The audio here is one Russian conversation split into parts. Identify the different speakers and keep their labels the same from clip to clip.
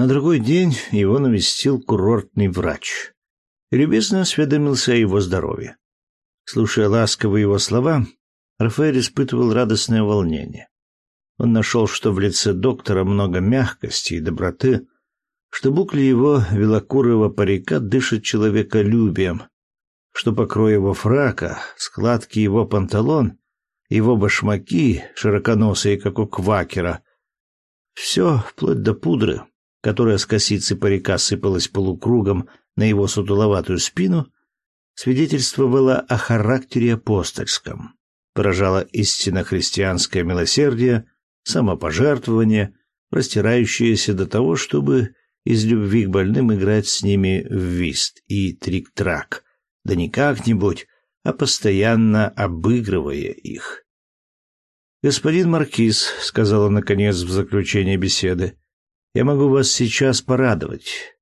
Speaker 1: На другой день его навестил курортный врач любезно осведомился о его здоровье. Слушая ласковые его слова, Рафаэль испытывал радостное волнение. Он нашел, что в лице доктора много мягкости и доброты, что букли его белокурого парика дышат человеколюбием, что покрой его фрака, складки его панталон, его башмаки, широконосые, как у квакера, все, вплоть до пудры, которая с косицы парика сыпалась полукругом на его сутуловатую спину, свидетельствовало о характере апостольском, поражало истинно христианское милосердие, самопожертвование, простирающееся до того, чтобы из любви к больным играть с ними в вист и трик-трак, да не как-нибудь, а постоянно обыгрывая их. «Господин Маркиз», — сказала наконец в заключение беседы, — «я могу вас сейчас порадовать.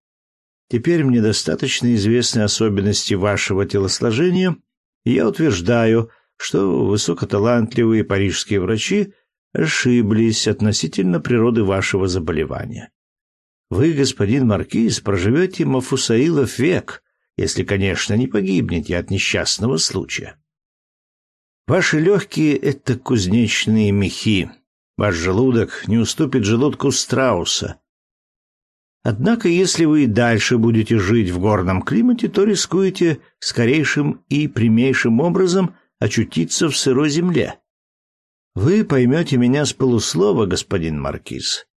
Speaker 1: Теперь мне достаточно известны особенности вашего телосложения, и я утверждаю, что высокоталантливые парижские врачи ошиблись относительно природы вашего заболевания. Вы, господин Маркиз, проживете Мафусаилов век, если, конечно, не погибнете от несчастного случая. Ваши легкие — это кузнечные мехи. Ваш желудок не уступит желудку страуса. Однако, если вы и дальше будете жить в горном климате, то рискуете скорейшим и прямейшим образом очутиться в сырой земле. Вы поймете меня с полуслова, господин Маркиз.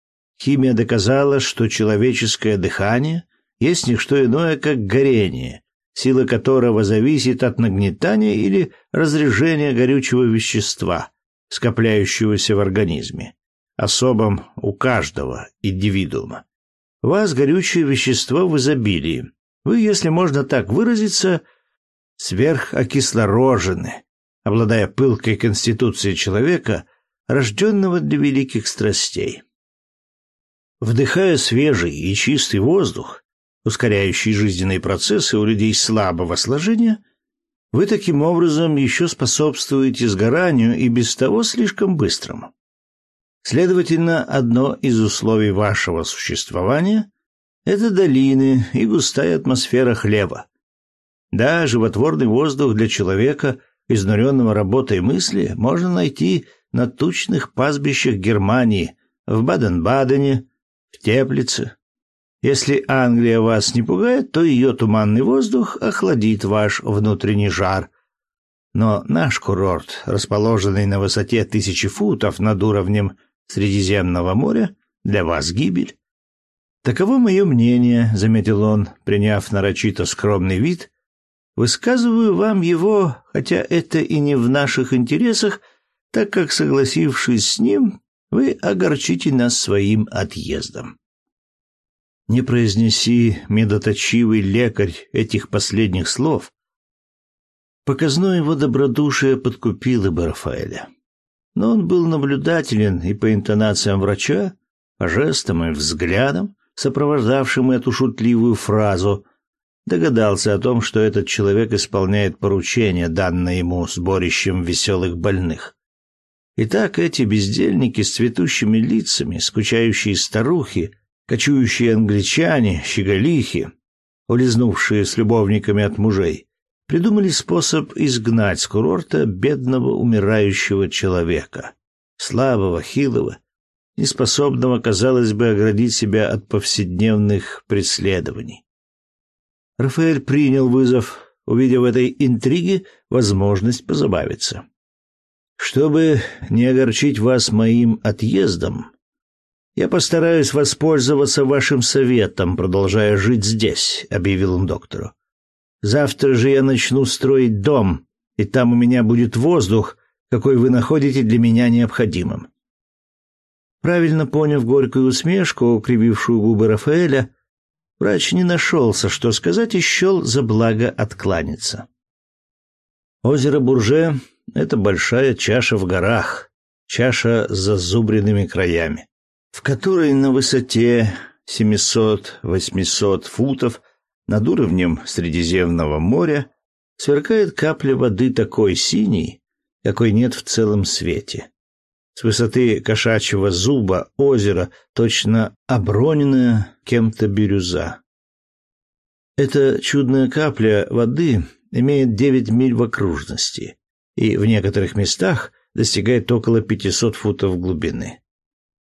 Speaker 1: Химия доказала, что человеческое дыхание есть не что иное, как горение, сила которого зависит от нагнетания или разрежения горючего вещества, скопляющегося в организме, особом у каждого индивидуума. Вас горючее вещество в изобилии. Вы, если можно так выразиться, сверхокислорожены, обладая пылкой конституцией человека, рожденного для великих страстей. Вдыхая свежий и чистый воздух, ускоряющий жизненные процессы у людей слабого сложения, вы таким образом еще способствуете сгоранию и без того слишком быстрому. Следовательно, одно из условий вашего существования – это долины и густая атмосфера хлеба. Да, животворный воздух для человека, изнуренного работой мысли, можно найти на тучных пастбищах Германии, в Баден-Бадене, в Теплице, если Англия вас не пугает, то ее туманный воздух охладит ваш внутренний жар. Но наш курорт, расположенный на высоте тысячи футов над уровнем Средиземного моря, для вас гибель. Таково мое мнение, заметил он, приняв нарочито скромный вид. Высказываю вам его, хотя это и не в наших интересах, так как, согласившись с ним, вы огорчите нас своим отъездом. Не произнеси, медоточивый лекарь, этих последних слов, показное его добродушие подкупило бы Рафаэля. Но он был наблюдателен и по интонациям врача, по жестам и взглядам, сопровождавшим эту шутливую фразу, догадался о том, что этот человек исполняет поручение, данное ему сборищем веселых больных. Итак, эти бездельники с цветущими лицами, скучающие старухи, Кочующие англичане, щеголихи, улизнувшие с любовниками от мужей, придумали способ изгнать с курорта бедного умирающего человека, слабого, хилого, неспособного, казалось бы, оградить себя от повседневных преследований. Рафаэль принял вызов, увидев в этой интриге возможность позабавиться. Чтобы не огорчить вас моим отъездом, я постараюсь воспользоваться вашим советом, продолжая жить здесь, объявил он доктору. Завтра же я начну строить дом, и там у меня будет воздух, какой вы находите для меня необходимым. Правильно поняв горькую усмешку, укривившую губы Рафаэля, врач не нашелся, что сказать, и счел за благо откланяться. Озеро Бурже — это большая чаша в горах, чаша с зазубренными краями в которой на высоте 700-800 футов над уровнем Средиземного моря сверкает капля воды такой синей, какой нет в целом свете. С высоты кошачьего зуба озеро точно оброненная кем-то бирюза. Эта чудная капля воды имеет 9 миль в окружности и в некоторых местах достигает около 500 футов глубины.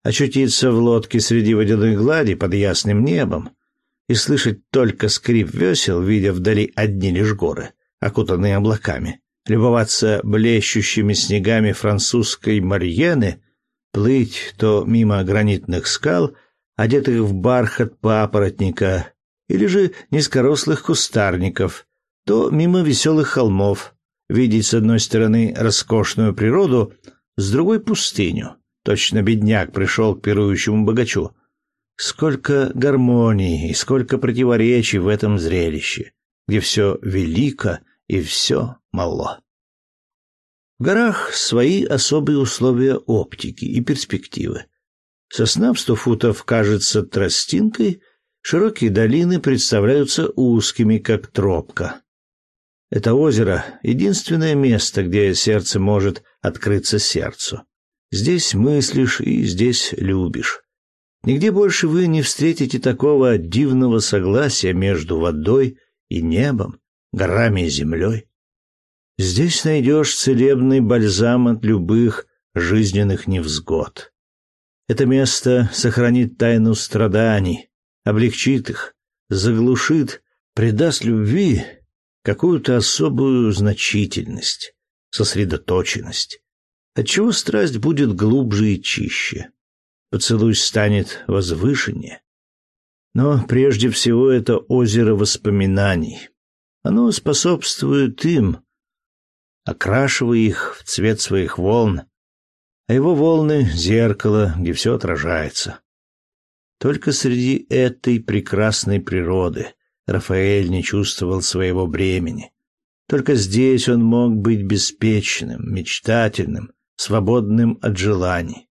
Speaker 1: Очутиться в лодке среди водяной глади под ясным небом и слышать только скрип весел, видя вдали одни лишь горы, окутанные облаками, любоваться блещущими снегами французской Марьены, плыть то мимо гранитных скал, одетых в бархат папоротника, или же низкорослых кустарников, то мимо веселых холмов, видеть с одной стороны роскошную природу, с другой — пустыню. Точно бедняк пришел к пирующему богачу. Сколько гармонии и сколько противоречий в этом зрелище, где все велико и все мало. В горах свои особые условия оптики и перспективы. Сосна в сто футов кажется тростинкой, широкие долины представляются узкими, как тропка. Это озеро — единственное место, где сердце может открыться сердцу. Здесь мыслишь и здесь любишь. Нигде больше вы не встретите такого дивного согласия между водой и небом, горами и землей. Здесь найдешь целебный бальзам от любых жизненных невзгод. Это место сохранит тайну страданий, облегчит их, заглушит, придаст любви какую-то особую значительность, сосредоточенность, отчего страсть будет глубже и чище. Поцелуй станет возвышеннее. Но прежде всего это озеро воспоминаний. Оно способствует им, окрашивая их в цвет своих волн, а его волны — зеркало, где все отражается. Только среди этой прекрасной природы Рафаэль не чувствовал своего бремени. Только здесь он мог быть беспечным, мечтательным, свободным от желаний.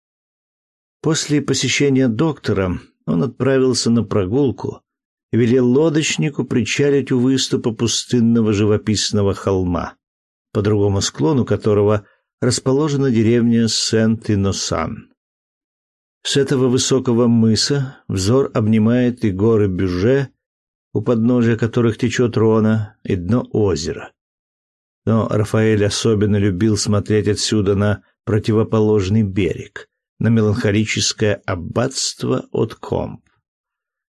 Speaker 1: После посещения доктора он отправился на прогулку и велел лодочнику причалить у выступа пустынного живописного холма по другому склону которого расположена деревня Сент-Иносан. С этого высокого мыса взор обнимает и горы Бюже, у подножия которых течет Рона, и дно озера. Но Рафаэль особенно любил смотреть отсюда на противоположный берег, на меланхолическое аббатство от Комп.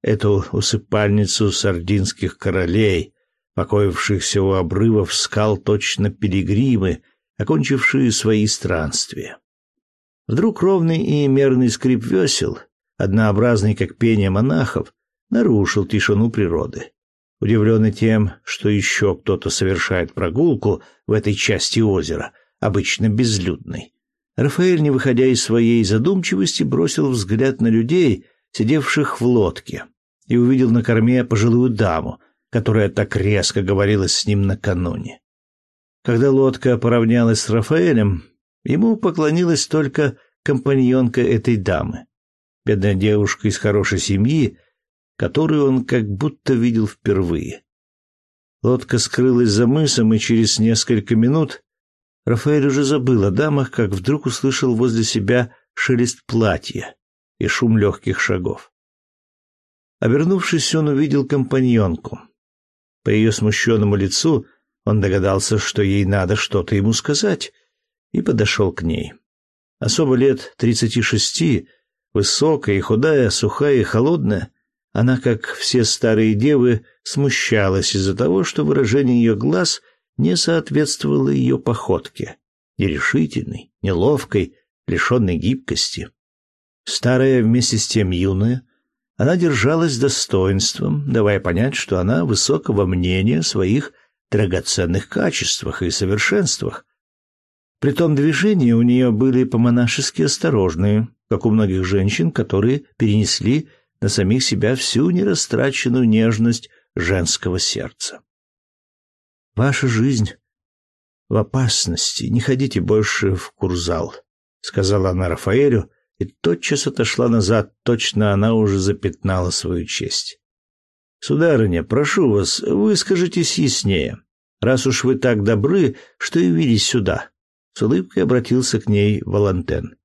Speaker 1: Эту усыпальницу сардинских королей, покоившихся у обрывов скал точно пилигримы, окончившие свои странствия. Вдруг ровный и мерный скрип весел, однообразный как пение монахов, нарушил тишину природы. Удивленный тем, что еще кто-то совершает прогулку в этой части озера, обычно безлюдной, Рафаэль, не выходя из своей задумчивости, бросил взгляд на людей, сидевших в лодке, и увидел на корме пожилую даму, которая так резко говорила с ним накануне. Когда лодка поравнялась с Рафаэлем, ему поклонилась только компаньонка этой дамы, бедная девушка из хорошей семьи, которую он как будто видел впервые. Лодка скрылась за мысом, и через несколько минут Рафаэль уже забыл о дамах, как вдруг услышал возле себя шелест платья и шум легких шагов. Обернувшись, он увидел компаньонку. По ее смущенному лицу он догадался, что ей надо что-то ему сказать, и подошел к ней. Особо лет тридцати шести, высокая и худая, сухая и холодная, она, как все старые девы, смущалась из-за того, что выражение ее глаз не соответствовало ее походке, нерешительной, неловкой, лишенной гибкости. Старая вместе с тем юная, она держалась достоинством, давая понять, что она высокого мнения о своих драгоценных качествах и совершенствах. Притом движения у нее были по-монашески осторожные, как у многих женщин, которые перенесли на самих себя всю нерастраченную нежность женского сердца. Ваша жизнь в опасности. Не ходите больше в курзал, сказала она Рафаэлю, и тотчас отошла назад, точно она уже запятнала свою честь. Сударыня, прошу вас, выскажитесь яснее. Раз уж вы так добры, что явились сюда. С улыбкой обратился к ней Валантен.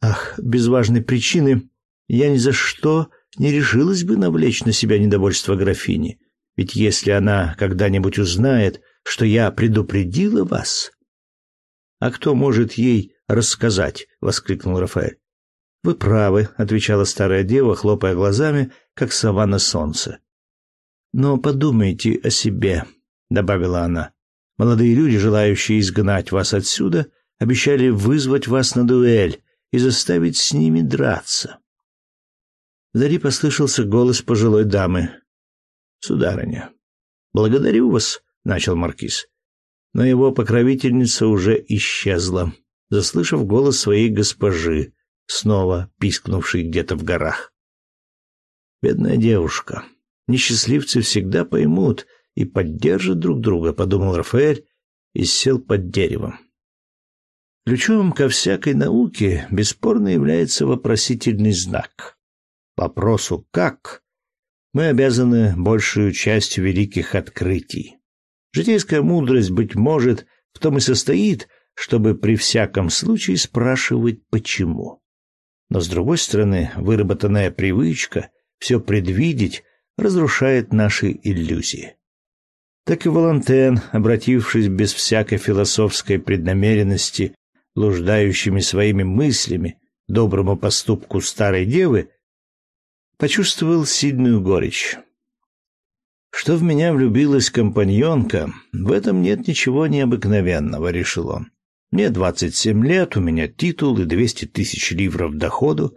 Speaker 1: Ах, без важной причины я ни за что не решилась бы навлечь на себя недовольство графини. Ведь если она когда-нибудь узнает, что я предупредила вас... А кто может ей рассказать? воскликнул Рафаэль. Вы правы, отвечала старая дева, хлопая глазами, как сова на солнце. Но подумайте о себе, добавила она. Молодые люди, желающие изгнать вас отсюда, обещали вызвать вас на дуэль и заставить с ними драться. Вдали послышался голос пожилой дамы. Сударыня, благодарю вас, начал маркиз. Но его покровительница уже исчезла, заслышав голос своей госпожи, снова пискнувшей где-то в горах. Бедная девушка. Несчастливцы всегда поймут и поддержат друг друга, подумал Рафаэль и сел под деревом. Ключом ко всякой науке бесспорно является вопросительный знак. Вопросу «как» мы обязаны большую частью великих открытий. Житейская мудрость, быть может, в том и состоит, чтобы при всяком случае спрашивать «почему?». Но, с другой стороны, выработанная привычка все предвидеть разрушает наши иллюзии. Так и Волантен, обратившись без всякой философской преднамеренности блуждающими своими мыслями доброму поступку старой девы, почувствовал сильную горечь. Что в меня влюбилась компаньонка, в этом нет ничего необыкновенного, решил он. Мне двадцать семь лет, у меня титул и двести тысяч ливров доходу.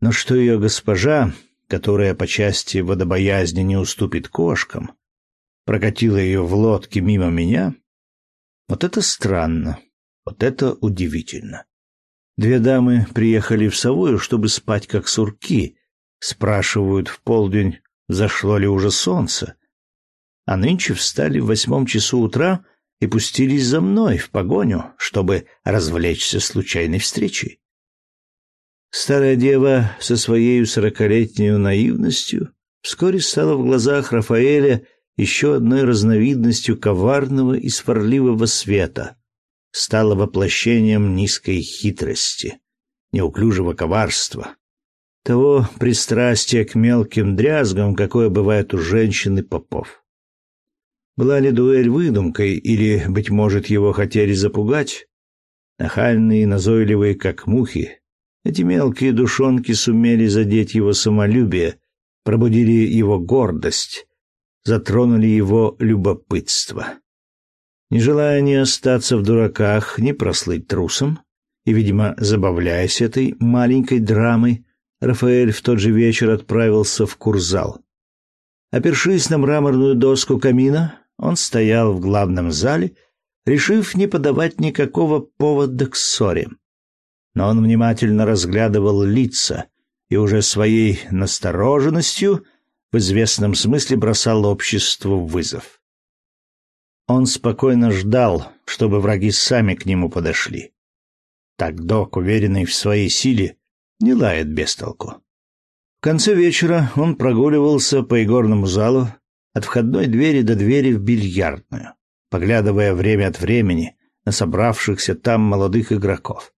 Speaker 1: Но что ее госпожа, которая по части водобоязни не уступит кошкам, прокатила ее в лодке мимо меня, вот это странно. Вот это удивительно. Две дамы приехали в Савою, чтобы спать как сурки. Спрашивают в полдень, зашло ли уже солнце. А нынче встали в восьмом часу утра и пустились за мной в погоню, чтобы развлечься случайной встречей. Старая дева со своей сорокалетней наивностью вскоре стала в глазах Рафаэля еще одной разновидностью коварного и сварливого света, стало воплощением низкой хитрости, неуклюжего коварства, того пристрастия к мелким дрязгам, какое бывает у женщин и попов. Была ли дуэль выдумкой, или, быть может, его хотели запугать? Нахальные и назойливые, как мухи, эти мелкие душонки сумели задеть его самолюбие, пробудили его гордость, затронули его любопытство. Не желая ни остаться в дураках, ни прослыть трусом, и, видимо, забавляясь этой маленькой драмой, Рафаэль в тот же вечер отправился в курзал. Опершись на мраморную доску камина, он стоял в главном зале, решив не подавать никакого повода к ссоре. Но он внимательно разглядывал лица и уже своей настороженностью в известном смысле бросал обществу вызов. Он спокойно ждал, чтобы враги сами к нему подошли. Так док, уверенный в своей силе, не лает без толку. В конце вечера он прогуливался по игорному залу от входной двери до двери в бильярдную, поглядывая время от времени на собравшихся там молодых игроков.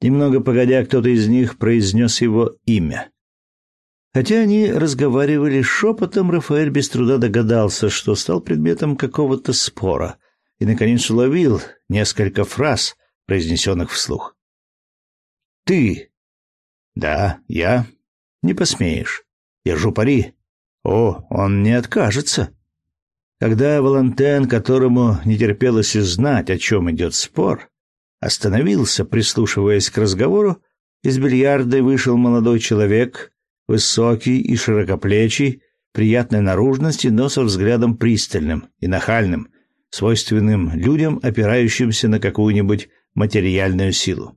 Speaker 1: Немного погодя, кто-то из них произнес его имя. Хотя они разговаривали шепотом, Рафаэль без труда догадался, что стал предметом какого-то спора, и, наконец, уловил несколько фраз, произнесенных вслух. «Ты!» «Да, я?» «Не посмеешь. Держу пари. О, он не откажется!» Когда Валентен, которому не терпелось узнать, о чем идет спор, остановился, прислушиваясь к разговору, из бильярда вышел молодой человек Высокий и широкоплечий, приятной наружности, но со взглядом пристальным и нахальным, свойственным людям, опирающимся на какую-нибудь материальную силу.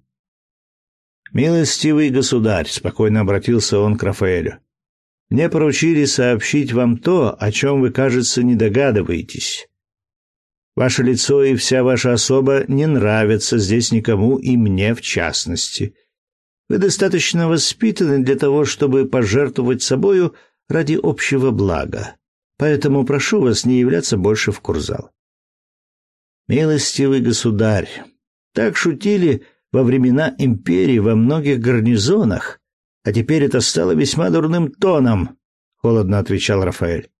Speaker 1: «Милостивый государь», — спокойно обратился он к Рафаэлю, — «мне поручили сообщить вам то, о чем вы, кажется, не догадываетесь. Ваше лицо и вся ваша особа не нравятся здесь никому и мне в частности. Вы достаточно воспитаны для того, чтобы пожертвовать собою ради общего блага. Поэтому прошу вас не являться больше в курзал. Милостивый государь, так шутили во времена империи во многих гарнизонах, а теперь это стало весьма дурным тоном, холодно отвечал Рафаэль.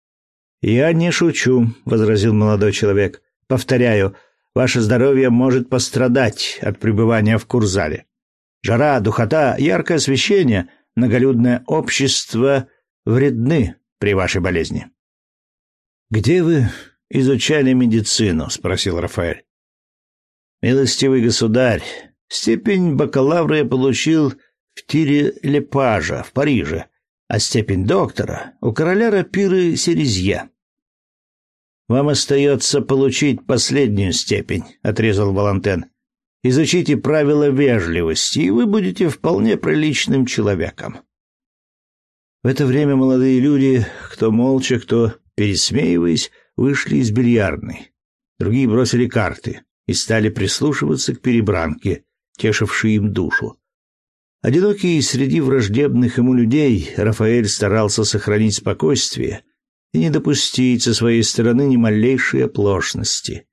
Speaker 1: Я не шучу, возразил молодой человек. Повторяю, ваше здоровье может пострадать от пребывания в Курзале. Жара, духота, яркое освещение, многолюдное общество вредны при вашей болезни. Где вы изучали медицину? спросил Рафаэль. Милостивый государь, степень бакалавра я получил в тире Лепажа в Париже, а степень доктора у короля рапиры Серезье. Вам остается получить последнюю степень, отрезал Валантен. Изучите правила вежливости, и вы будете вполне приличным человеком. В это время молодые люди, кто молча, кто пересмеиваясь, вышли из бильярдной. Другие бросили карты и стали прислушиваться к перебранке, тешившей им душу. Одинокий среди враждебных ему людей, Рафаэль старался сохранить спокойствие и не допустить со своей стороны ни малейшей оплошности.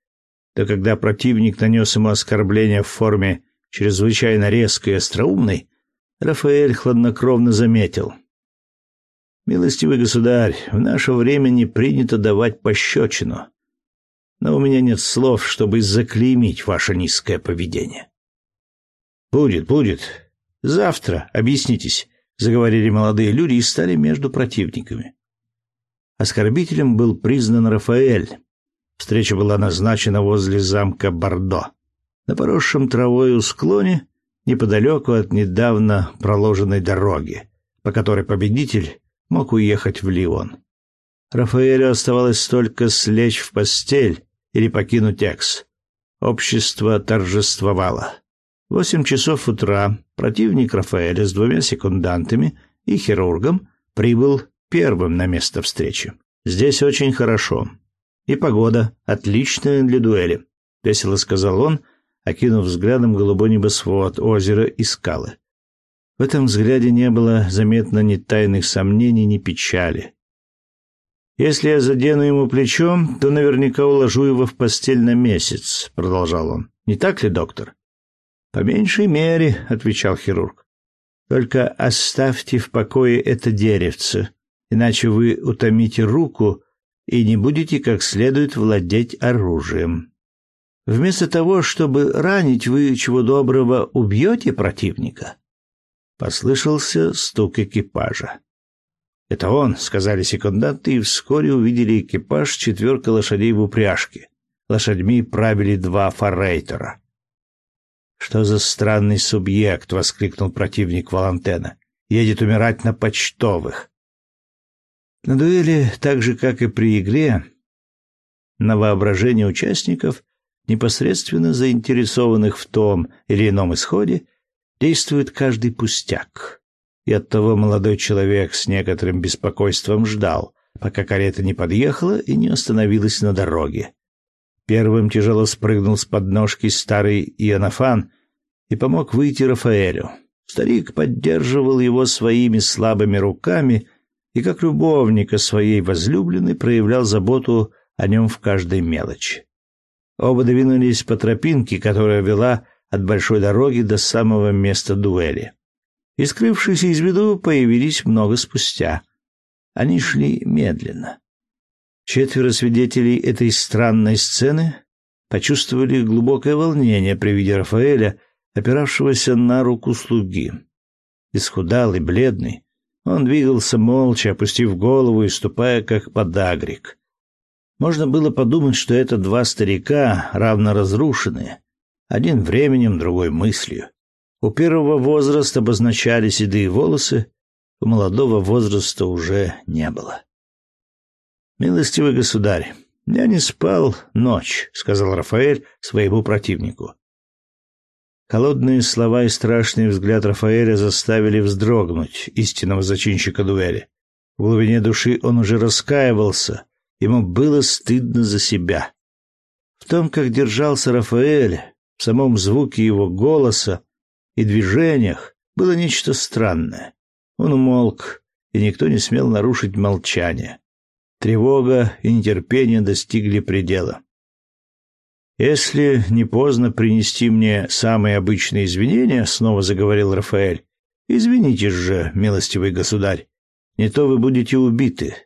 Speaker 1: Да когда противник нанес ему оскорбление в форме чрезвычайно резкой и остроумной, Рафаэль хладнокровно заметил. «Милостивый государь, в наше время не принято давать пощечину, но у меня нет слов, чтобы заклеймить ваше низкое поведение». «Будет, будет. Завтра объяснитесь», — заговорили молодые люди и стали между противниками. Оскорбителем был признан Рафаэль. Встреча была назначена возле замка Бордо, на поросшем травою склоне, неподалеку от недавно проложенной дороги, по которой победитель мог уехать в Лион. Рафаэлю оставалось только слечь в постель или покинуть Экс. Общество торжествовало. Восемь часов утра противник Рафаэля с двумя секундантами и хирургом прибыл первым на место встречи. Здесь очень хорошо. И погода отличная для дуэли, весело сказал он, окинув взглядом голубой небосвод, озеро и скалы. В этом взгляде не было заметно ни тайных сомнений, ни печали. Если я задену ему плечом, то наверняка уложу его в постель на месяц, продолжал он. Не так ли, доктор? По меньшей мере, отвечал хирург. Только оставьте в покое это деревце, иначе вы утомите руку и не будете как следует владеть оружием. Вместо того, чтобы ранить, вы чего доброго убьете противника. Послышался стук экипажа. «Это он», — сказали секунданты, и вскоре увидели экипаж четверка лошадей в упряжке. Лошадьми правили два форрейтера. «Что за странный субъект?» — воскликнул противник Валантена. «Едет умирать на почтовых. На дуэли, так же как и при игре, на воображение участников, непосредственно заинтересованных в том или ином исходе, действует каждый пустяк. И оттого молодой человек с некоторым беспокойством ждал, пока карета не подъехала и не остановилась на дороге. Первым тяжело спрыгнул с подножки старый Иоаннафан и помог выйти Рафаэлю. Старик поддерживал его своими слабыми руками и как любовника своей возлюбленной проявлял заботу о нем в каждой мелочи. Оба двинулись по тропинке, которая вела от большой дороги до самого места дуэли. И, скрывшись из виду, появились много спустя. Они шли медленно. Четверо свидетелей этой странной сцены почувствовали глубокое волнение при виде Рафаэля, опиравшегося на руку слуги. Исхудалый, бледный, он двигался молча, опустив голову и ступая как подагрик. Можно было подумать, что это два старика, равно разрушенные, один временем, другой мыслью. У первого возраста обозначали седые волосы, у молодого возраста уже не было. «Милостивый государь, я не спал ночь», — сказал Рафаэль своему противнику. Холодные слова и страшный взгляд Рафаэля заставили вздрогнуть истинного зачинщика дуэли. В глубине души он уже раскаивался, ему было стыдно за себя. В том, как держался Рафаэль, в самом звуке его голоса и движениях было нечто странное. Он умолк, и никто не смел нарушить молчание. Тревога и нетерпение достигли предела. Если не поздно принести мне самые обычные извинения, снова заговорил Рафаэль. Извините же, милостивый государь, не то вы будете убиты.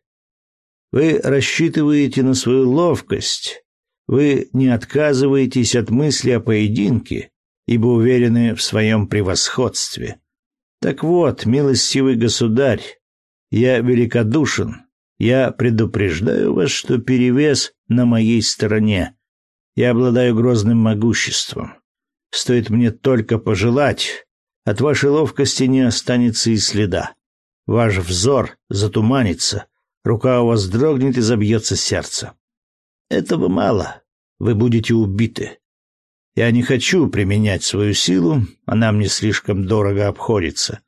Speaker 1: Вы рассчитываете на свою ловкость. Вы не отказываетесь от мысли о поединке, ибо уверены в своем превосходстве. Так вот, милостивый государь, я великодушен. Я предупреждаю вас, что перевес на моей стороне. Я обладаю грозным могуществом. Стоит мне только пожелать, от вашей ловкости не останется и следа. Ваш взор затуманится, рука у вас дрогнет и забьется сердце. Этого мало. Вы будете убиты. Я не хочу применять свою силу, она мне слишком дорого обходится.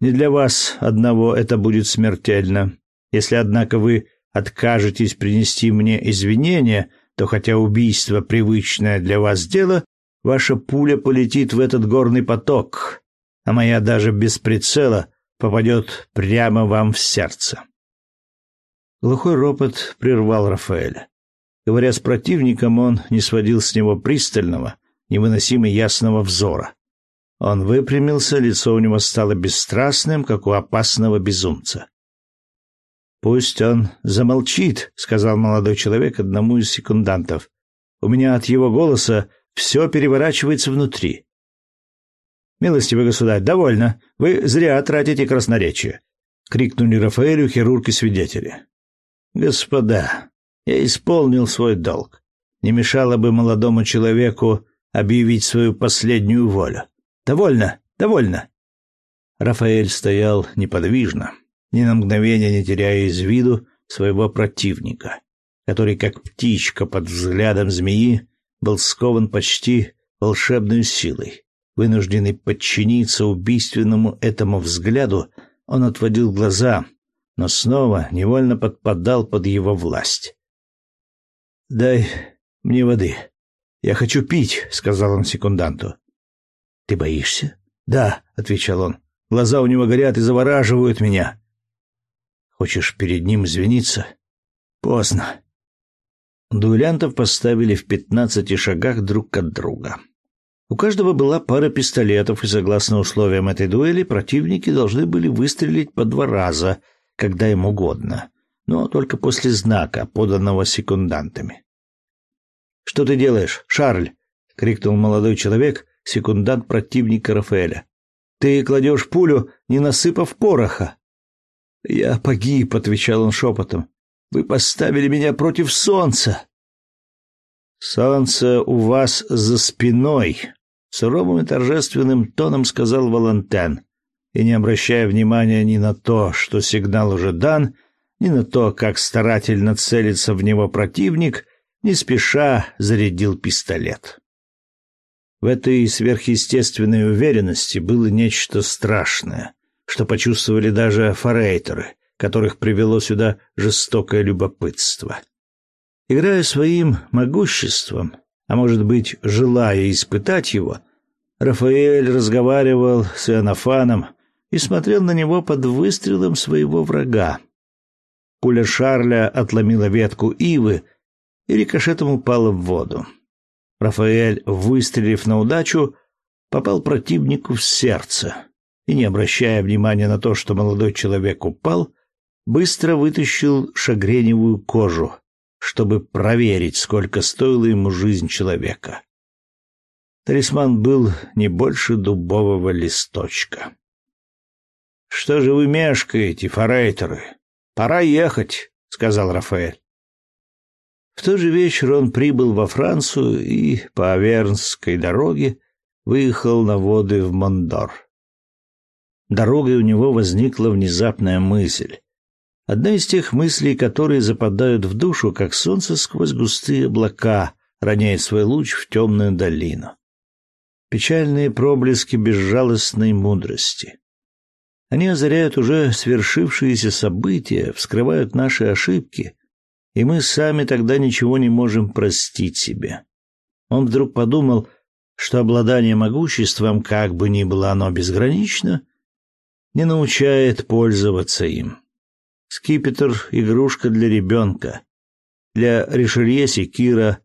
Speaker 1: Не для вас одного это будет смертельно. Если, однако, вы откажетесь принести мне извинения, то хотя убийство привычное для вас дело, ваша пуля полетит в этот горный поток, а моя даже без прицела попадет прямо вам в сердце. Глухой ропот прервал Рафаэля. Говоря с противником, он не сводил с него пристального, невыносимо ясного взора. Он выпрямился, лицо у него стало бесстрастным, как у опасного безумца. «Пусть он замолчит», — сказал молодой человек одному из секундантов. «У меня от его голоса все переворачивается внутри. «Милостивый государь, довольно. Вы зря тратите красноречие», — крикнули Рафаэлю хирург и свидетели. «Господа, я исполнил свой долг. Не мешало бы молодому человеку объявить свою последнюю волю. Довольно, довольно». Рафаэль стоял неподвижно, ни на мгновение не теряя из виду своего противника, который, как птичка под взглядом змеи, был скован почти волшебной силой. Вынужденный подчиниться убийственному этому взгляду, он отводил глаза, но снова невольно подпадал под его власть. «Дай мне воды. Я хочу пить», — сказал он секунданту. «Ты боишься?» «Да», — отвечал он. «Глаза у него горят и завораживают меня». «Хочешь перед ним извиниться?» «Поздно». Дуэлянтов поставили в пятнадцати шагах друг от друга. У каждого была пара пистолетов, и согласно условиям этой дуэли противники должны были выстрелить по два раза, когда им угодно, но только после знака, поданного секундантами. «Что ты делаешь, Шарль?» — крикнул молодой человек, секундант противника Рафаэля. «Ты кладешь пулю, не насыпав пороха». «Я погиб», — отвечал он шепотом. «Вы поставили меня против солнца». «Солнце у вас за спиной», суровым и торжественным тоном сказал Валентен, и не обращая внимания ни на то, что сигнал уже дан, ни на то, как старательно целится в него противник, не спеша зарядил пистолет. В этой сверхъестественной уверенности было нечто страшное, что почувствовали даже форейтеры, которых привело сюда жестокое любопытство. Играя своим могуществом, а может быть, желая испытать его, Рафаэль разговаривал с Иоаннафаном и смотрел на него под выстрелом своего врага. Пуля Шарля отломила ветку ивы и рикошетом упала в воду. Рафаэль, выстрелив на удачу, попал противнику в сердце и, не обращая внимания на то, что молодой человек упал, быстро вытащил шагреневую кожу, чтобы проверить, сколько стоила ему жизнь человека. Талисман был не больше дубового листочка. «Что же вы мешкаете, форейтеры? Пора ехать», — сказал Рафаэль. В тот же вечер он прибыл во Францию и по Авернской дороге выехал на воды в Мондор. Дорогой у него возникла внезапная мысль. Одна из тех мыслей, которые западают в душу, как солнце сквозь густые облака, роняет свой луч в темную долину. Печальные проблески безжалостной мудрости. Они озаряют уже свершившиеся события, вскрывают наши ошибки, и мы сами тогда ничего не можем простить себе. Он вдруг подумал, что обладание могуществом, как бы ни было оно безгранично, не научает пользоваться им. Скипетр — игрушка для ребенка. Для Ришелье секира,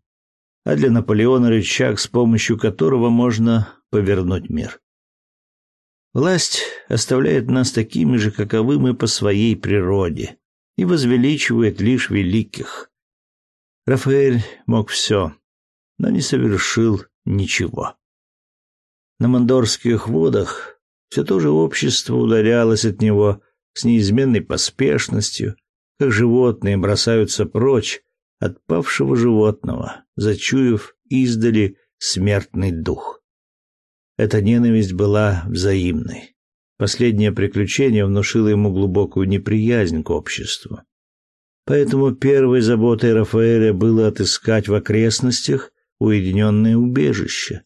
Speaker 1: а для Наполеона рычаг, с помощью которого можно повернуть мир. Власть оставляет нас такими же, каковы мы по своей природе, и возвеличивает лишь великих. Рафаэль мог все, но не совершил ничего. На мандорских водах все то же общество удалялось от него с неизменной поспешностью, как животные бросаются прочь от павшего животного, зачуяв издали смертный дух. Эта ненависть была взаимной. Последнее приключение внушило ему глубокую неприязнь к обществу. Поэтому первой заботой Рафаэля было отыскать в окрестностях уединенное убежище.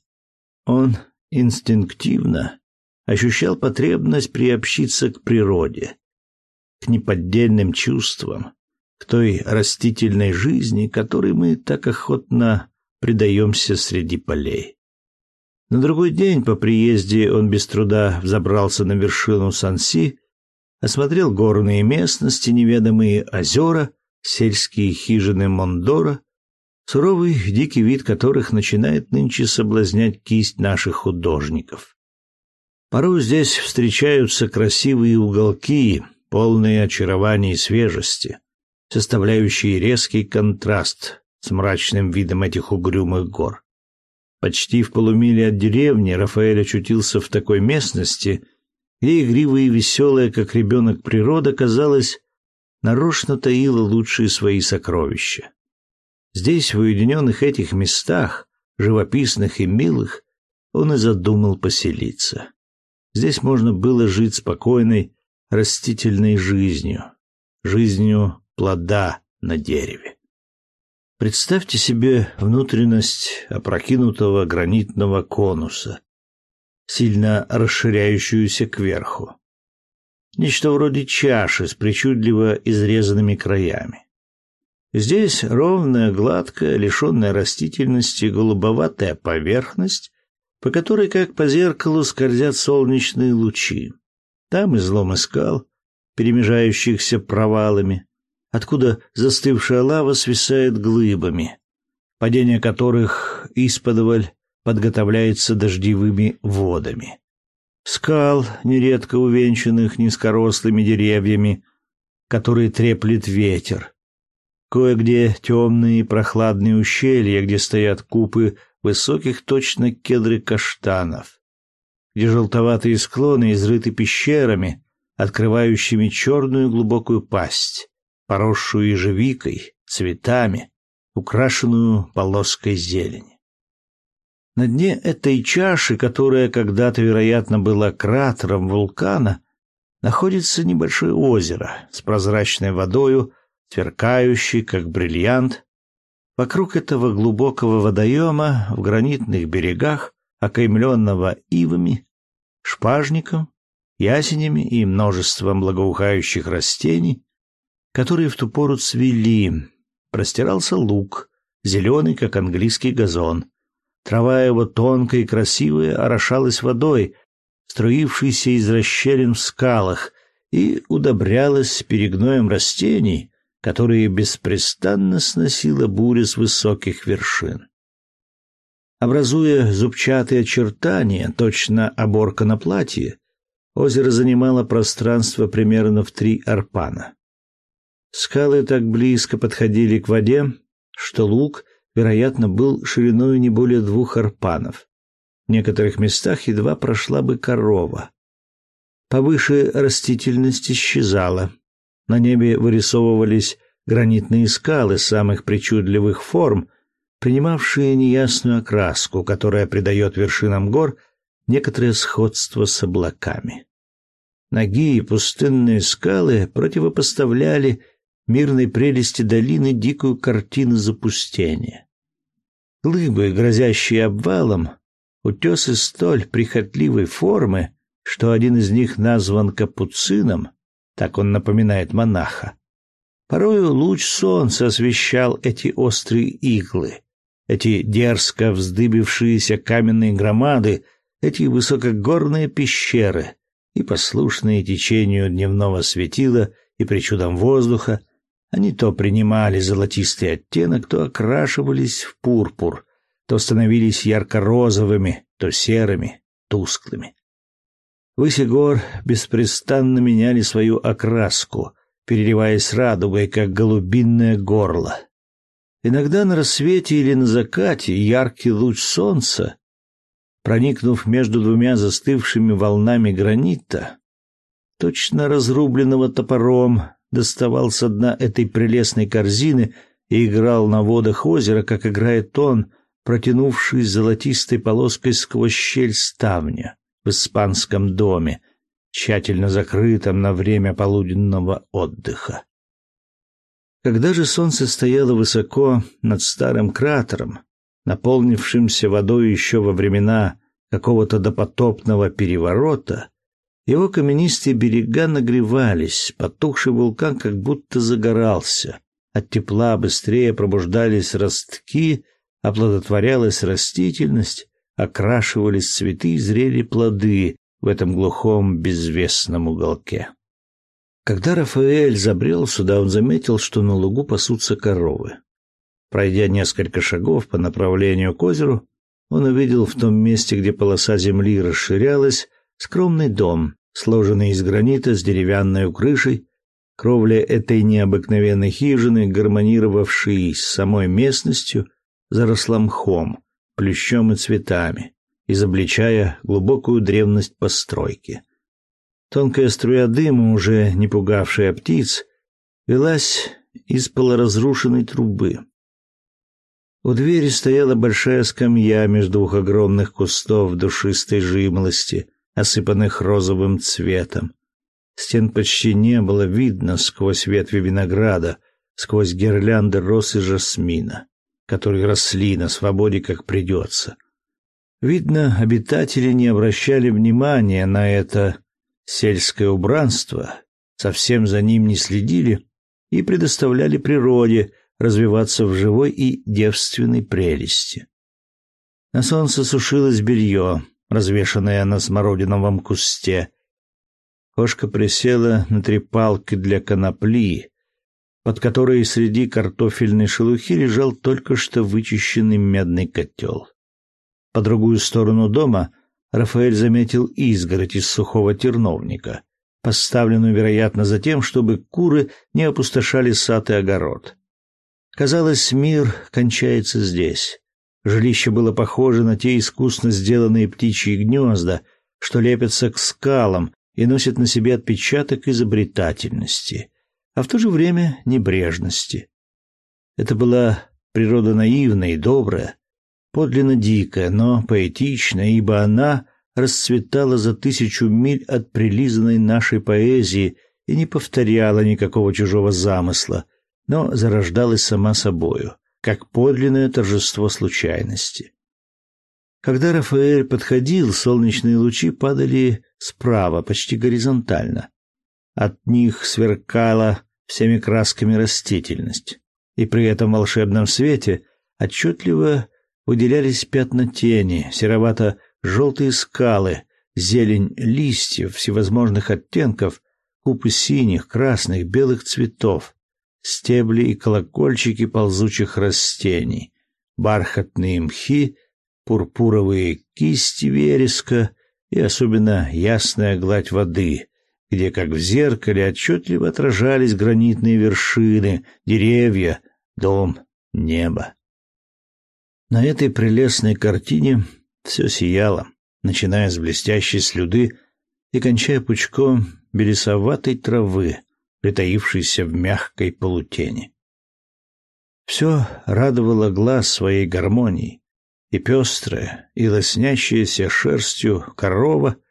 Speaker 1: Он инстинктивно ощущал потребность приобщиться к природе, к неподдельным чувствам, к той растительной жизни, которой мы так охотно предаемся среди полей. На другой день по приезде он без труда взобрался на вершину Санси, осмотрел горные местности, неведомые озера, сельские хижины Мондора, суровый дикий вид которых начинает нынче соблазнять кисть наших художников. Порой здесь встречаются красивые уголки, полные очарования и свежести, составляющие резкий контраст с мрачным видом этих угрюмых гор. Почти в полумиле от деревни Рафаэль очутился в такой местности, где игривая и веселая, как ребенок природа, казалось, нарочно таила лучшие свои сокровища. Здесь, в уединенных этих местах, живописных и милых, он и задумал поселиться. Здесь можно было жить спокойной, растительной жизнью, жизнью плода на дереве. Представьте себе внутренность опрокинутого гранитного конуса, сильно расширяющуюся кверху. Нечто вроде чаши с причудливо изрезанными краями. Здесь ровная, гладкая, лишенная растительности голубоватая поверхность, по которой, как по зеркалу, скользят солнечные лучи. Там изломы скал, перемежающихся провалами, откуда застывшая лава свисает глыбами, падение которых исподволь подготовляется дождевыми водами. Скал, нередко увенчанных низкорослыми деревьями, которые треплет ветер. Кое-где темные прохладные ущелья, где стоят купы высоких точно кедры каштанов, где желтоватые склоны изрыты пещерами, открывающими черную глубокую пасть, поросшую ежевикой, цветами, украшенную полоской зелени. На дне этой чаши, которая когда-то, вероятно, была кратером вулкана, находится небольшое озеро с прозрачной водою, сверкающей, как бриллиант. Вокруг этого глубокого водоема в гранитных берегах, окаймленного ивами, шпажником, ясенями и множеством благоухающих растений, которые в ту пору цвели. Простирался луг, зеленый, как английский газон. Трава его тонкая и красивая орошалась водой, струившейся из расщелин в скалах, и удобрялась перегноем растений, которые беспрестанно сносила буря с высоких вершин. Образуя зубчатые очертания, точно оборка на платье, озеро занимало пространство примерно в три арпана. Скалы так близко подходили к воде, что луг, вероятно, был шириной не более двух арпанов. В некоторых местах едва прошла бы корова. Повыше растительность исчезала. На небе вырисовывались гранитные скалы самых причудливых форм, принимавшие неясную окраску, которая придает вершинам гор некоторое сходство с облаками. Ноги и пустынные скалы противопоставляли мирной прелести долины дикую картину запустения. Глыбы, грозящие обвалом, утесы столь прихотливой формы, что один из них назван капуцином, так он напоминает монаха. Порою луч солнца освещал эти острые иглы, эти дерзко вздыбившиеся каменные громады, эти высокогорные пещеры, и послушные течению дневного светила и причудам воздуха, они то принимали золотистый оттенок, то окрашивались в пурпур, то становились ярко-розовыми, то серыми, тусклыми. Выси гор беспрестанно меняли свою окраску, переливаясь радугой, как голубинное горло. Иногда на рассвете или на закате яркий луч солнца, проникнув между двумя застывшими волнами гранита, точно разрубленного топором, доставал со дна этой прелестной корзины и играл на водах озера, как играет он, протянувшись золотистой полоской сквозь щель ставня в испанском доме, тщательно закрытом на время полуденного отдыха. Когда же солнце стояло высоко над старым кратером, наполнившимся водой еще во времена какого-то допотопного переворота, его каменистые берега нагревались, потухший вулкан как будто загорался. От тепла быстрее пробуждались ростки, оплодотворялась растительность, окрашивались цветы и зрели плоды в этом глухом безвестном уголке. Когда Рафаэль забрел сюда, он заметил, что на лугу пасутся коровы. Пройдя несколько шагов по направлению к озеру, он увидел в том месте, где полоса земли расширялась, скромный дом, сложенный из гранита с деревянной крышей. Кровля этой необыкновенной хижины, гармонировавшей с самой местностью, заросла мхом, плющом и цветами, изобличая глубокую древность постройки. Тонкая струя дыма, уже не пугавшая птиц, велась из полуразрушенной трубы. У двери стояла большая скамья между двух огромных кустов душистой жимолости, осыпанных розовым цветом. Стен почти не было видно сквозь ветви винограда, сквозь гирлянды роз и жасмина которые росли на свободе как придется. Видно, обитатели не обращали внимания на это сельское убранство, совсем за ним не следили и предоставляли природе развиваться в живой и девственной прелести. На солнце сушилось белье, развешанное на смородиновом кусте. Кошка присела на три палки для конопли, под которой среди картофельной шелухи лежал только что вычищенный медный котел. По другую сторону дома Рафаэль заметил изгородь из сухого терновника, поставленную, вероятно, за тем, чтобы куры не опустошали сад и огород. Казалось, мир кончается здесь. Жилище было похоже на те искусно сделанные птичьи гнезда, что лепятся к скалам и носят на себе отпечаток изобретательности а в то же время небрежности. Это была природа наивная и добрая, подлинно дикая, но поэтичная, ибо она расцветала за тысячу миль от прилизанной нашей поэзии и не повторяла никакого чужого замысла, но зарождалась сама собою, как подлинное торжество случайности. Когда Рафаэль подходил, солнечные лучи падали справа, почти горизонтально. От них сверкала всеми красками растительность, и при этом волшебном свете отчетливо выделялись пятна тени, серовато-желтые скалы, зелень листьев всевозможных оттенков, купы синих, красных, белых цветов, стебли и колокольчики ползучих растений, бархатные мхи, пурпуровые кисти вереска и особенно ясная гладь воды, где, как в зеркале, отчетливо отражались гранитные вершины, деревья, дом, небо. На этой прелестной картине все сияло, начиная с блестящей слюды и кончая пучком белесоватой травы, притаившейся в мягкой полутени. Все радовало глаз своей гармонией, и пестрая, и лоснящаяся шерстью корова —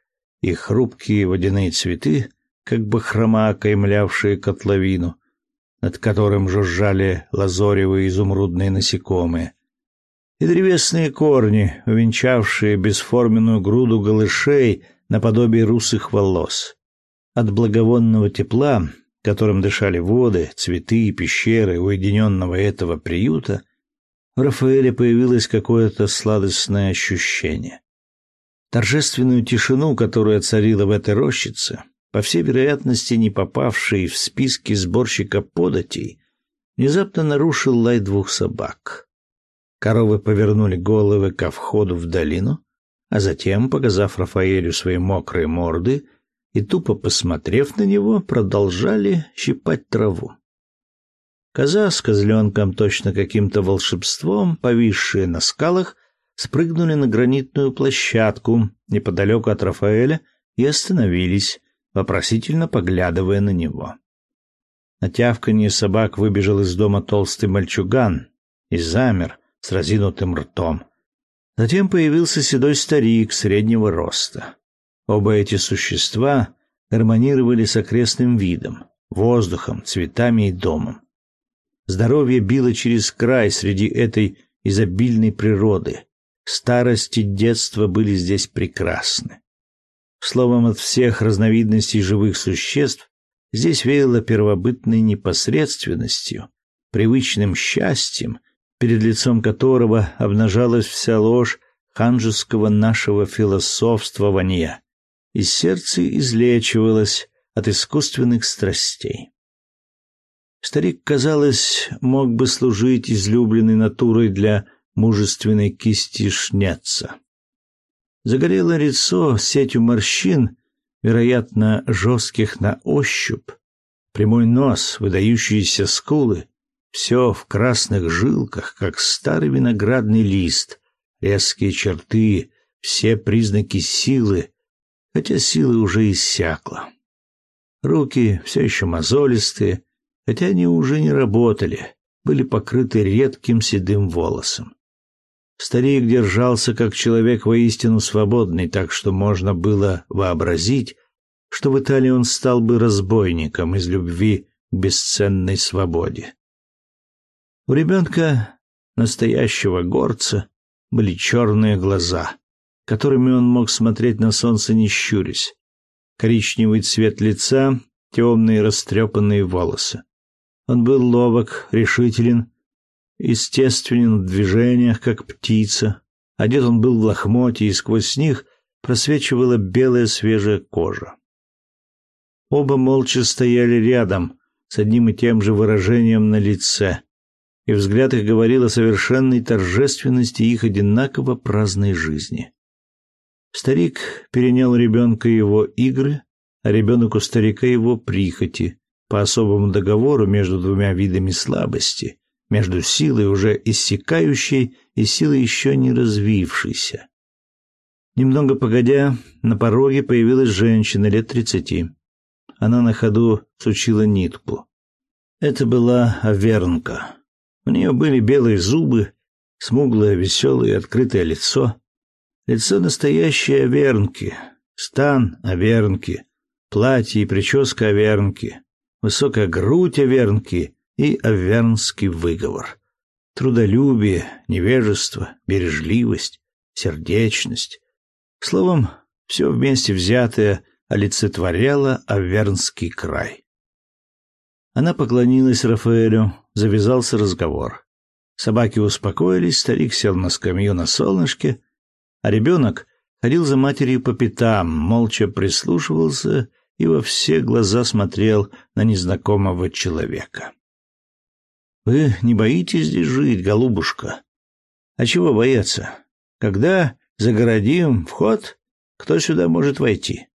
Speaker 1: и хрупкие водяные цветы, как бы хрома окаймлявшие котловину, над которым жужжали лазоревые изумрудные насекомые, и древесные корни, увенчавшие бесформенную груду голышей наподобие русых волос. От благовонного тепла, которым дышали воды, цветы и пещеры уединенного этого приюта, в Рафаэле появилось какое-то сладостное ощущение. Торжественную тишину, которая царила в этой рощице, по всей вероятности не попавшей в списки сборщика податей, внезапно нарушил лай двух собак. Коровы повернули головы ко входу в долину, а затем, показав Рафаэлю свои мокрые морды и тупо посмотрев на него, продолжали щипать траву. Коза с козленком, точно каким-то волшебством, повисшие на скалах, спрыгнули на гранитную площадку неподалеку от Рафаэля и остановились, вопросительно поглядывая на него. На тявканье собак выбежал из дома толстый мальчуган и замер с разинутым ртом. Затем появился седой старик среднего роста. Оба эти существа гармонировали с окрестным видом, воздухом, цветами и домом. Здоровье било через край среди этой изобильной природы. Старость и детство были здесь прекрасны. Словом, от всех разновидностей живых существ здесь веяло первобытной непосредственностью, привычным счастьем, перед лицом которого обнажалась вся ложь ханжеского нашего философствования, и сердце излечивалось от искусственных страстей. Старик, казалось, мог бы служить излюбленной натурой для мужественной кисти шняца. Загорелое лицо с сетью морщин, вероятно, жестких на ощупь, прямой нос, выдающиеся скулы, все в красных жилках, как старый виноградный лист, резкие черты, все признаки силы, хотя силы уже иссякла. Руки все еще мозолистые, хотя они уже не работали, были покрыты редким седым волосом. Старик держался как человек воистину свободный, так что можно было вообразить, что в Италии он стал бы разбойником из любви к бесценной свободе. У ребенка, настоящего горца, были черные глаза, которыми он мог смотреть на солнце не щурясь, коричневый цвет лица, темные растрепанные волосы. Он был ловок, решителен, естественен в движениях, как птица. Одет он был в лохмотья, и сквозь них просвечивала белая свежая кожа. Оба молча стояли рядом, с одним и тем же выражением на лице, и взгляд их говорил о совершенной торжественности их одинаково праздной жизни. Старик перенял ребенка его игры, а ребенок у старика его прихоти, по особому договору между двумя видами слабости, между силой уже иссякающей и силой еще не развившейся. Немного погодя, на пороге появилась женщина лет тридцати. Она на ходу сучила нитку. Это была Авернка. У нее были белые зубы, смуглое, веселое, открытое лицо. Лицо настоящей Авернки, стан Авернки, платье и прическа Авернки, высокая грудь Авернки и Авернский выговор. Трудолюбие, невежество, бережливость, сердечность. Словом, все вместе взятое олицетворяло Авернский край. Она поклонилась Рафаэлю, завязался разговор. Собаки успокоились, старик сел на скамью на солнышке, а ребенок ходил за матерью по пятам, молча прислушивался и во все глаза смотрел на незнакомого человека. «Вы не боитесь здесь жить, голубушка?» «А чего бояться? Когда загородим вход, кто сюда может войти?»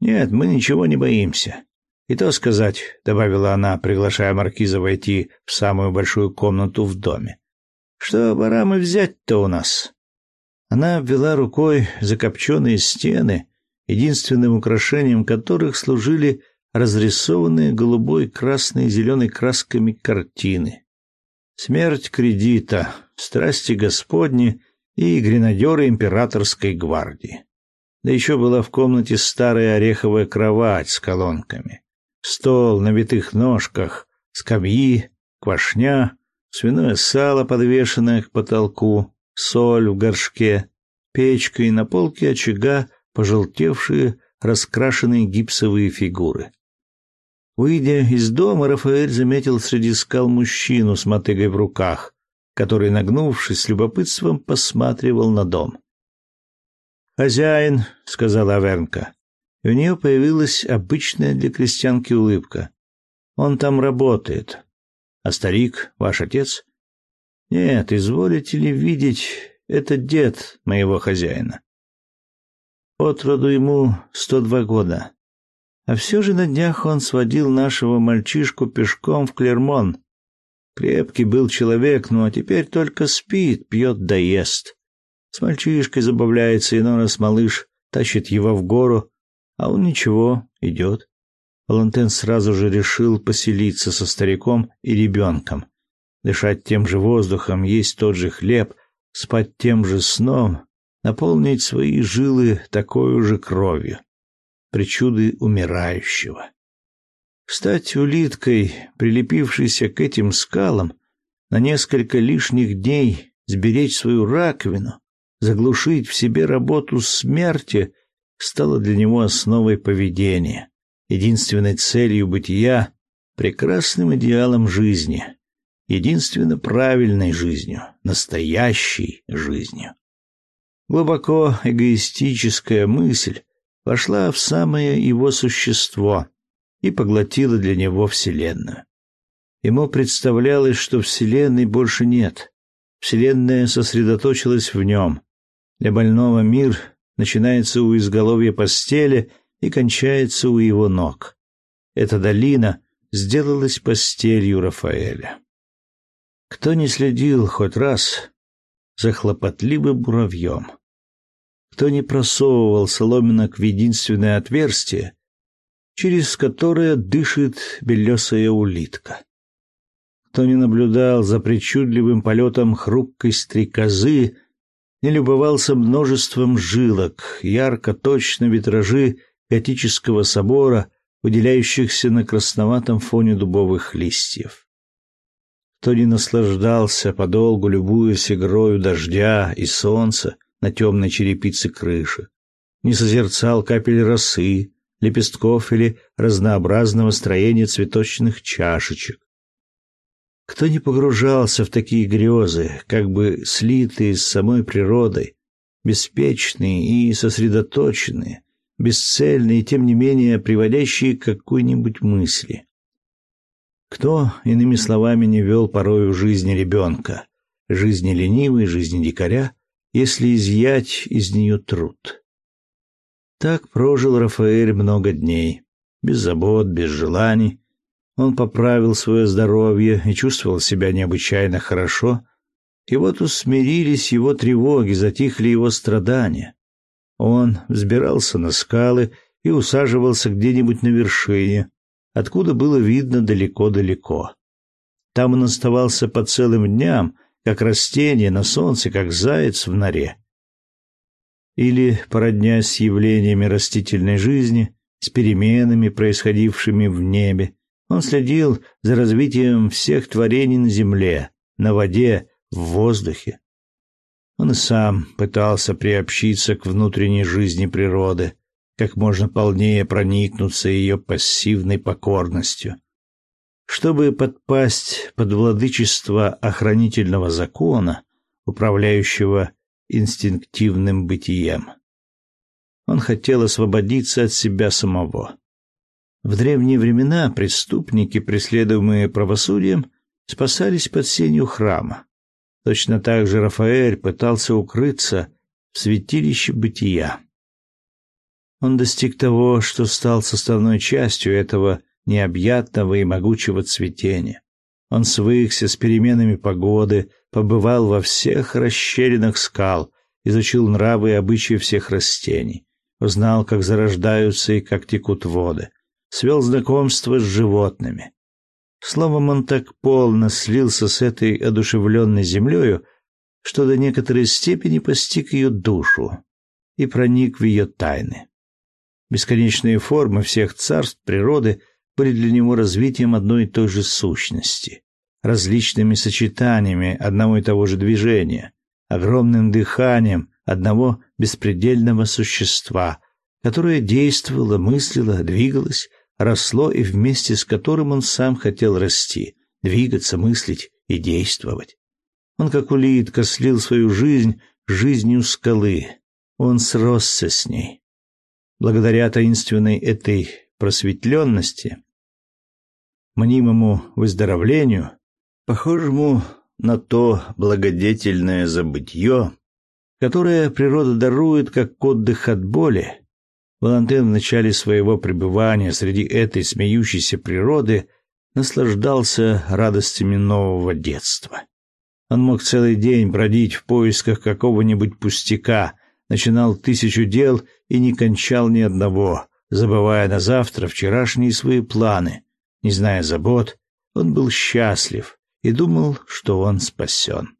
Speaker 1: «Нет, мы ничего не боимся. И то сказать», — добавила она, приглашая маркиза войти в самую большую комнату в доме. «Что барамы взять-то у нас?» Она обвела рукой закопченные стены, единственным украшением которых служили разрисованные голубой, красной и зеленой красками картины. Смерть кредита, страсти Господни и гренадеры императорской гвардии. Да еще была в комнате старая ореховая кровать с колонками, стол на витых ножках, скамьи, квашня, свиное сало, подвешенное к потолку, соль в горшке, печка и на полке очага пожелтевшие, раскрашенные гипсовые фигуры. Выйдя из дома, Рафаэль заметил среди скал мужчину с мотыгой в руках, который, нагнувшись с любопытством, посматривал на дом. «Хозяин», — сказала Авернка, и у нее появилась обычная для крестьянки улыбка. «Он там работает. А старик, ваш отец?» Нет, изволите ли видеть, это дед моего хозяина. От роду ему сто два года. А все же на днях он сводил нашего мальчишку пешком в Клермон. Крепкий был человек, ну а теперь только спит, пьет да ест. С мальчишкой забавляется, иной раз малыш тащит его в гору, а он ничего, идет. Валентин сразу же решил поселиться со стариком и ребенком, дышать тем же воздухом, есть тот же хлеб, спать тем же сном, наполнить свои жилы такой же кровью причуды умирающего. Стать улиткой, прилепившейся к этим скалам, на несколько лишних дней сберечь свою раковину, заглушить в себе работу смерти, стало для него основой поведения, единственной целью бытия, прекрасным идеалом жизни, единственно правильной жизнью, настоящей жизнью. Глубоко эгоистическая мысль вошла в самое его существо и поглотила для него Вселенную. Ему представлялось, что Вселенной больше нет. Вселенная сосредоточилась в нем. Для больного мир начинается у изголовья постели и кончается у его ног. Эта долина сделалась постелью Рафаэля. Кто не следил хоть раз за хлопотливым муравьем, кто не просовывал соломинок в единственное отверстие, через которое дышит белесая улитка. Кто не наблюдал за причудливым полетом хрупкой стрекозы, не любовался множеством жилок, ярко точно витражи готического собора, выделяющихся на красноватом фоне дубовых листьев. Кто не наслаждался подолгу, любуясь игрою дождя и солнца, на темной черепице крыши, не созерцал капель росы, лепестков или разнообразного строения цветочных чашечек. Кто не погружался в такие грезы, как бы слитые с самой природой, беспечные и сосредоточенные, бесцельные тем не менее приводящие к какой-нибудь мысли. Кто, иными словами, не вел порою жизни ребенка, жизни ленивой, жизни дикаря, если изъять из нее труд. Так прожил Рафаэль много дней, без забот, без желаний. Он поправил свое здоровье и чувствовал себя необычайно хорошо. И вот усмирились его тревоги, затихли его страдания. Он взбирался на скалы и усаживался где-нибудь на вершине, откуда было видно далеко-далеко. Там он оставался по целым дням, как растение на солнце, как заяц в норе. Или, породнясь с явлениями растительной жизни, с переменами, происходившими в небе, он следил за развитием всех творений на земле, на воде, в воздухе. Он и сам пытался приобщиться к внутренней жизни природы, как можно полнее проникнуться ее пассивной покорностью — чтобы подпасть под владычество охранительного закона, управляющего инстинктивным бытием. Он хотел освободиться от себя самого. В древние времена преступники, преследуемые правосудием, спасались под сенью храма. Точно так же Рафаэль пытался укрыться в святилище бытия. Он достиг того, что стал составной частью этого необъятного и могучего цветения. Он свыкся с переменами погоды, побывал во всех расщелинах скал, изучил нравы и обычаи всех растений, узнал, как зарождаются и как текут воды, свел знакомство с животными. Словом, он так полно слился с этой одушевленной землею, что до некоторой степени постиг ее душу и проник в ее тайны. Бесконечные формы всех царств природы были для него развитием одной и той же сущности, различными сочетаниями одного и того же движения, огромным дыханием одного беспредельного существа, которое действовало, мыслило, двигалось, росло и вместе с которым он сам хотел расти, двигаться, мыслить и действовать. Он, как улитка, слил свою жизнь жизнью скалы. Он сросся с ней. Благодаря таинственной этой просветленности мнимому выздоровлению, похожему на то благодетельное забытье, которое природа дарует как отдых от боли, Валентин в начале своего пребывания среди этой смеющейся природы наслаждался радостями нового детства. Он мог целый день бродить в поисках какого-нибудь пустяка, начинал тысячу дел и не кончал ни одного, забывая на завтра вчерашние свои планы. Не зная забот, он был счастлив и думал, что он спасен.